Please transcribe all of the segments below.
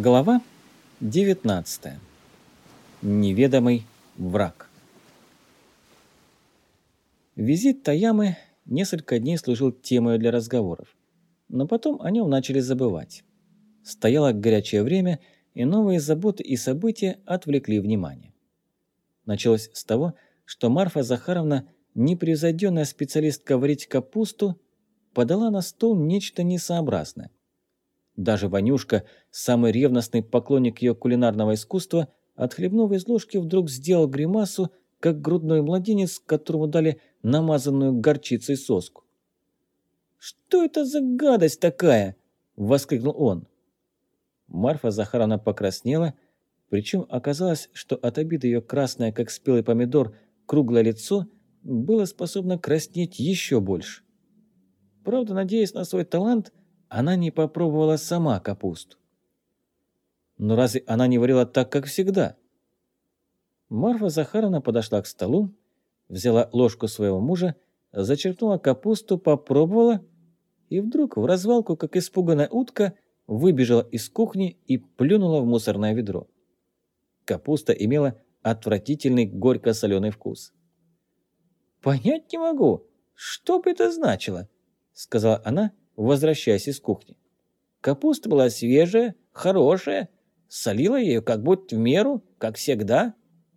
Глава 19. Неведомый враг. Визит Таямы несколько дней служил темой для разговоров, но потом о нем начали забывать. Стояло горячее время, и новые заботы и события отвлекли внимание. Началось с того, что Марфа Захаровна, непревзойденная специалистка варить капусту, подала на стол нечто несообразное. Даже Ванюшка, самый ревностный поклонник ее кулинарного искусства, отхлебнув из ложки, вдруг сделал гримасу, как грудной младенец, которому дали намазанную горчицей соску. «Что это за гадость такая?» – воскликнул он. Марфа Захаровна покраснела, причем оказалось, что от обиды ее красное, как спелый помидор, круглое лицо было способно краснеть еще больше. Правда, надеясь на свой талант, она не попробовала сама капусту. Но разве она не варила так, как всегда? Марфа Захаровна подошла к столу, взяла ложку своего мужа, зачерпнула капусту, попробовала и вдруг в развалку, как испуганная утка, выбежала из кухни и плюнула в мусорное ведро. Капуста имела отвратительный горько-соленый вкус. «Понять не могу, что бы это значило?» — сказала она, возвращаясь из кухни. Капуста была свежая, хорошая, солила ее как будто в меру, как всегда.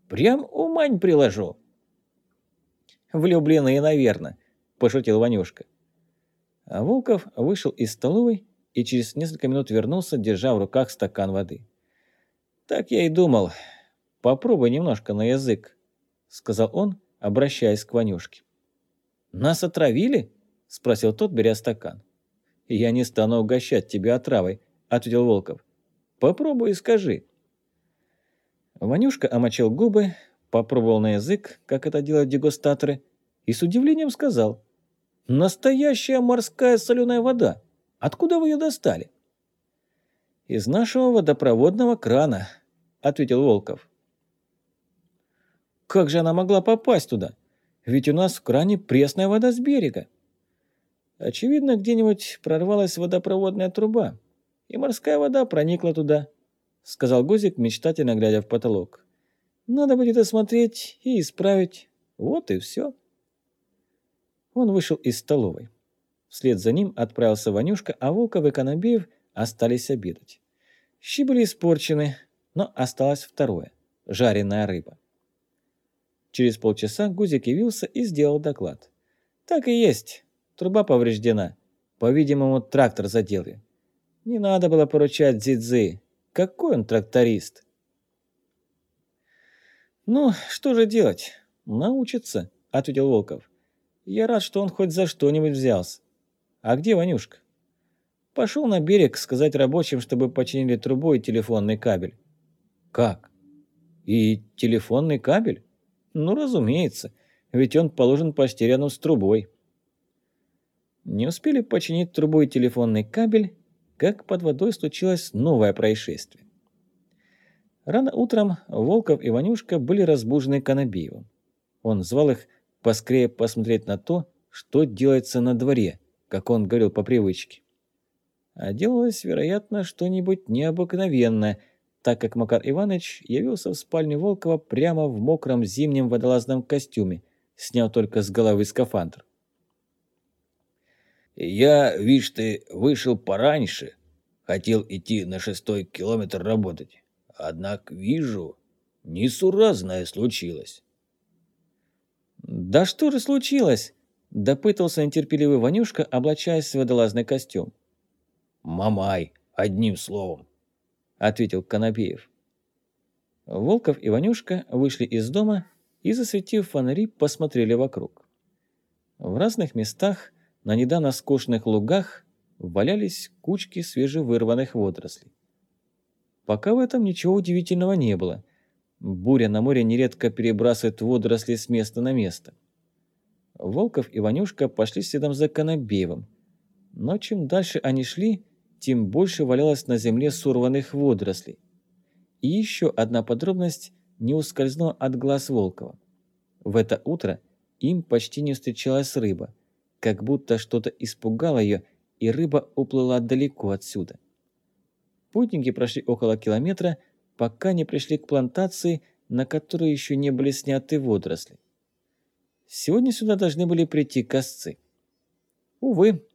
Прям умань приложу. «Влюбленные, наверное», – пошутил Ванюшка. А Волков вышел из столовой и через несколько минут вернулся, держа в руках стакан воды. «Так я и думал. Попробуй немножко на язык», – сказал он, обращаясь к Ванюшке. «Нас отравили?» – спросил тот, беря стакан. «Я не стану угощать тебя отравой», — ответил Волков. «Попробуй и скажи». Ванюшка омочил губы, попробовал на язык, как это делают дегустаторы, и с удивлением сказал. «Настоящая морская соленая вода. Откуда вы ее достали?» «Из нашего водопроводного крана», — ответил Волков. «Как же она могла попасть туда? Ведь у нас в кране пресная вода с берега». Очевидно, где-нибудь прорвалась водопроводная труба, и морская вода проникла туда, — сказал Гузик, мечтательно глядя в потолок. Надо будет осмотреть и исправить. Вот и все. Он вышел из столовой. Вслед за ним отправился Ванюшка, а Волков и Конобеев остались обедать. Щи были испорчены, но осталось второе – жареная рыба. Через полчаса Гузик явился и сделал доклад. «Так и есть. Труба повреждена. По-видимому, трактор задели. Не надо было поручать Дзидзы. Какой он тракторист? «Ну, что же делать? Научится», — ответил Волков. «Я рад, что он хоть за что-нибудь взялся. А где Ванюшка?» «Пошел на берег сказать рабочим, чтобы починили трубу и телефонный кабель». «Как? И телефонный кабель?» «Ну, разумеется, ведь он положен почти с трубой». Не успели починить трубу и телефонный кабель, как под водой случилось новое происшествие. Рано утром Волков и Ванюшка были разбужены Конобеевым. Он звал их поскорее посмотреть на то, что делается на дворе, как он говорил по привычке. А делалось, вероятно, что-нибудь необыкновенное, так как Макар Иванович явился в спальню Волкова прямо в мокром зимнем водолазном костюме, сняв только с головы скафандр. Я, видишь ты, вышел пораньше. Хотел идти на шестой километр работать. Однако вижу, несуразное случилось. «Да что же случилось?» – допытался нетерпеливый Ванюшка, облачаясь в водолазный костюм. «Мамай, одним словом», – ответил Конопеев. Волков и Ванюшка вышли из дома и, засветив фонари, посмотрели вокруг. В разных местах на недавно скошенных лугах валялись кучки свежевырванных водорослей. Пока в этом ничего удивительного не было. Буря на море нередко перебрасывает водоросли с места на место. Волков и Ванюшка пошли следом за Конобеевым. Но чем дальше они шли, тем больше валялось на земле сорванных водорослей. И еще одна подробность не ускользнула от глаз Волкова. В это утро им почти не встречалась рыба – как будто что-то испугало ее, и рыба уплыла далеко отсюда. Путники прошли около километра, пока не пришли к плантации, на которой еще не были сняты водоросли. Сегодня сюда должны были прийти косцы. Увы,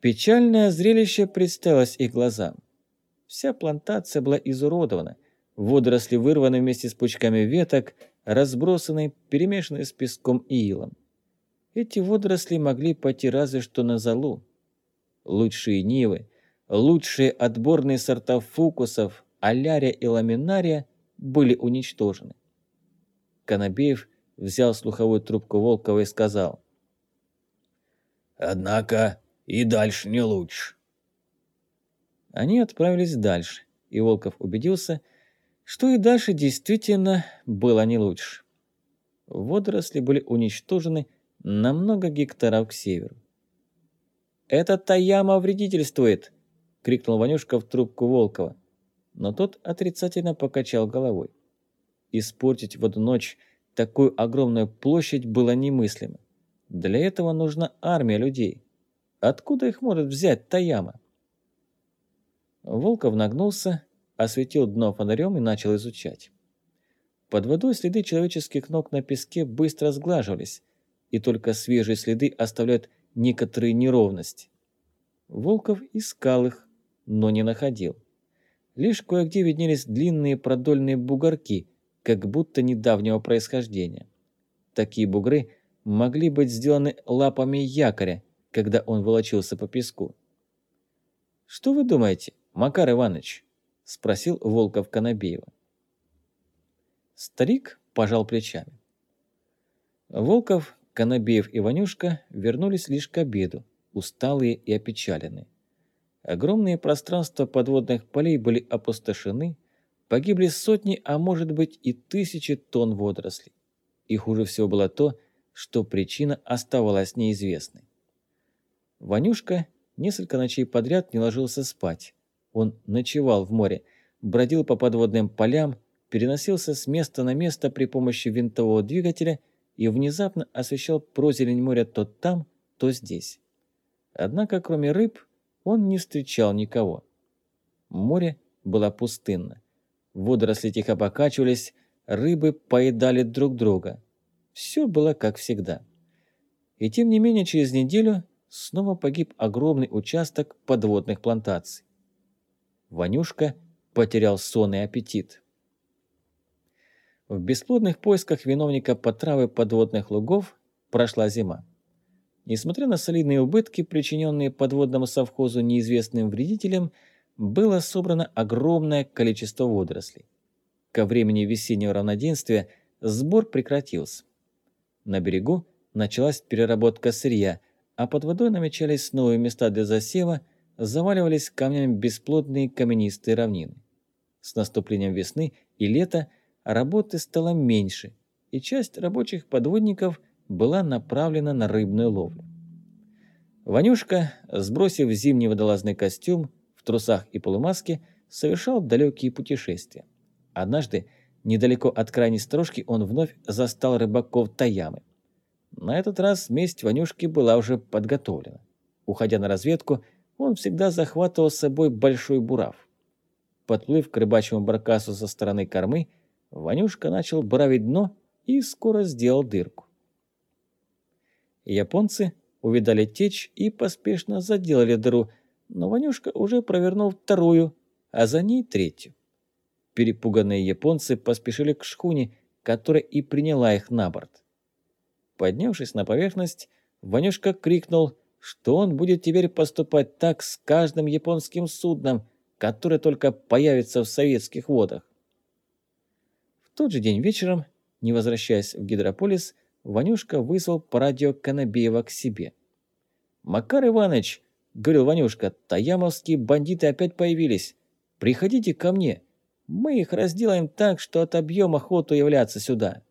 печальное зрелище представилось их глазам. Вся плантация была изуродована, водоросли вырваны вместе с пучками веток, разбросаны, перемешаны с песком и илом. Эти водоросли могли пойти разве что на залу. Лучшие нивы, лучшие отборные сорта фукусов, алярия и ламинария были уничтожены. Конобеев взял слуховую трубку Волкова и сказал. «Однако и дальше не лучше». Они отправились дальше, и Волков убедился, что и дальше действительно было не лучше. Водоросли были уничтожены на много гектаров к северу. «Это Таяма вредительствует!» — крикнул Ванюшка в трубку Волкова. Но тот отрицательно покачал головой. Испортить в эту ночь такую огромную площадь было немыслимо. Для этого нужна армия людей. Откуда их может взять Таяма? Волков нагнулся, осветил дно фонарем и начал изучать. Под водой следы человеческих ног на песке быстро сглаживались, и только свежие следы оставляют некоторые неровности. Волков искал их, но не находил. Лишь кое-где виднелись длинные продольные бугорки, как будто недавнего происхождения. Такие бугры могли быть сделаны лапами якоря, когда он волочился по песку. «Что вы думаете?» Макар Иванович?» – спросил Волков Конобеева. Старик пожал плечами. Волков, Конобеев и Ванюшка вернулись лишь к обеду, усталые и опечаленные. Огромные пространства подводных полей были опустошены, погибли сотни, а может быть и тысячи тонн водорослей. И хуже всего было то, что причина оставалась неизвестной. Ванюшка несколько ночей подряд не ложился спать, он ночевал в море, бродил по подводным полям, переносился с места на место при помощи винтового двигателя и внезапно освещал прозелень моря то там, то здесь. Однако, кроме рыб, он не встречал никого. Море было пустынно. Водоросли тихо покачивались, рыбы поедали друг друга. Все было как всегда. И тем не менее через неделю снова погиб огромный участок подводных плантаций. Ванюшка потерял сон и аппетит. В бесплодных поисках виновника потравы подводных лугов прошла зима. Несмотря на солидные убытки, причиненные подводному совхозу неизвестным вредителям, было собрано огромное количество водорослей. Ко времени весеннего равноденствия сбор прекратился. На берегу началась переработка сырья, а под водой намечались новые места для засева – заваливались камнями бесплодные каменистые равнины. С наступлением весны и лета работы стало меньше, и часть рабочих подводников была направлена на рыбную ловлю. Ванюшка, сбросив зимний водолазный костюм, в трусах и полумаске, совершал далекие путешествия. Однажды, недалеко от крайней строжки, он вновь застал рыбаков Таямы. На этот раз месть Ванюшки была уже подготовлена. Уходя на разведку, он всегда захватывал с собой большой бурав. Подплыв к рыбачьему баркасу со стороны кормы, Ванюшка начал буравить дно и скоро сделал дырку. Японцы увидали течь и поспешно заделали дыру, но Ванюшка уже провернул вторую, а за ней третью. Перепуганные японцы поспешили к шхуне, которая и приняла их на борт. Поднявшись на поверхность, Ванюшка крикнул что он будет теперь поступать так с каждым японским судном, которое только появится в советских водах. Тот же день вечером, не возвращаясь в Гидрополис, Ванюшка вызвал по радио Конобеева к себе. «Макар Иванович», — говорил Ванюшка, — «таямовские бандиты опять появились. Приходите ко мне. Мы их разделаем так, что отобьем охоту являться сюда».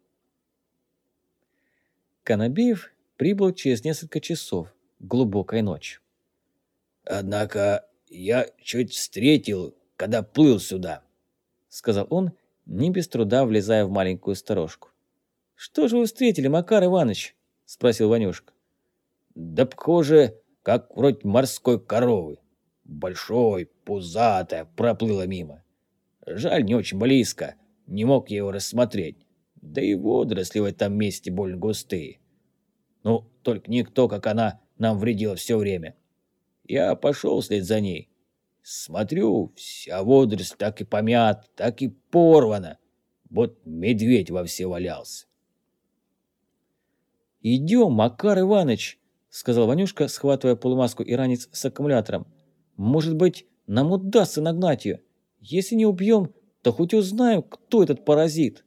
Конобеев прибыл через несколько часов глубокой ночью. «Однако я чуть встретил, когда плыл сюда», — сказал он, не без труда влезая в маленькую сторожку. «Что же вы встретили, Макар Иванович?» — спросил Ванюшка. «Да похоже, как вроде морской коровы. большой, пузатая, проплыла мимо. Жаль, не очень близко, не мог я его рассмотреть. Да и водоросли в этом месте больно густые. Ну, только никто, как она, нам вредила все время. Я пошел вслед за ней. Смотрю, вся водоросль так и помят, так и порвана. Вот медведь во все валялся. «Идем, Макар Иванович», — сказал Ванюшка, схватывая полумаску и ранец с аккумулятором. «Может быть, нам удастся нагнать ее. Если не убьем, то хоть узнаем, кто этот паразит».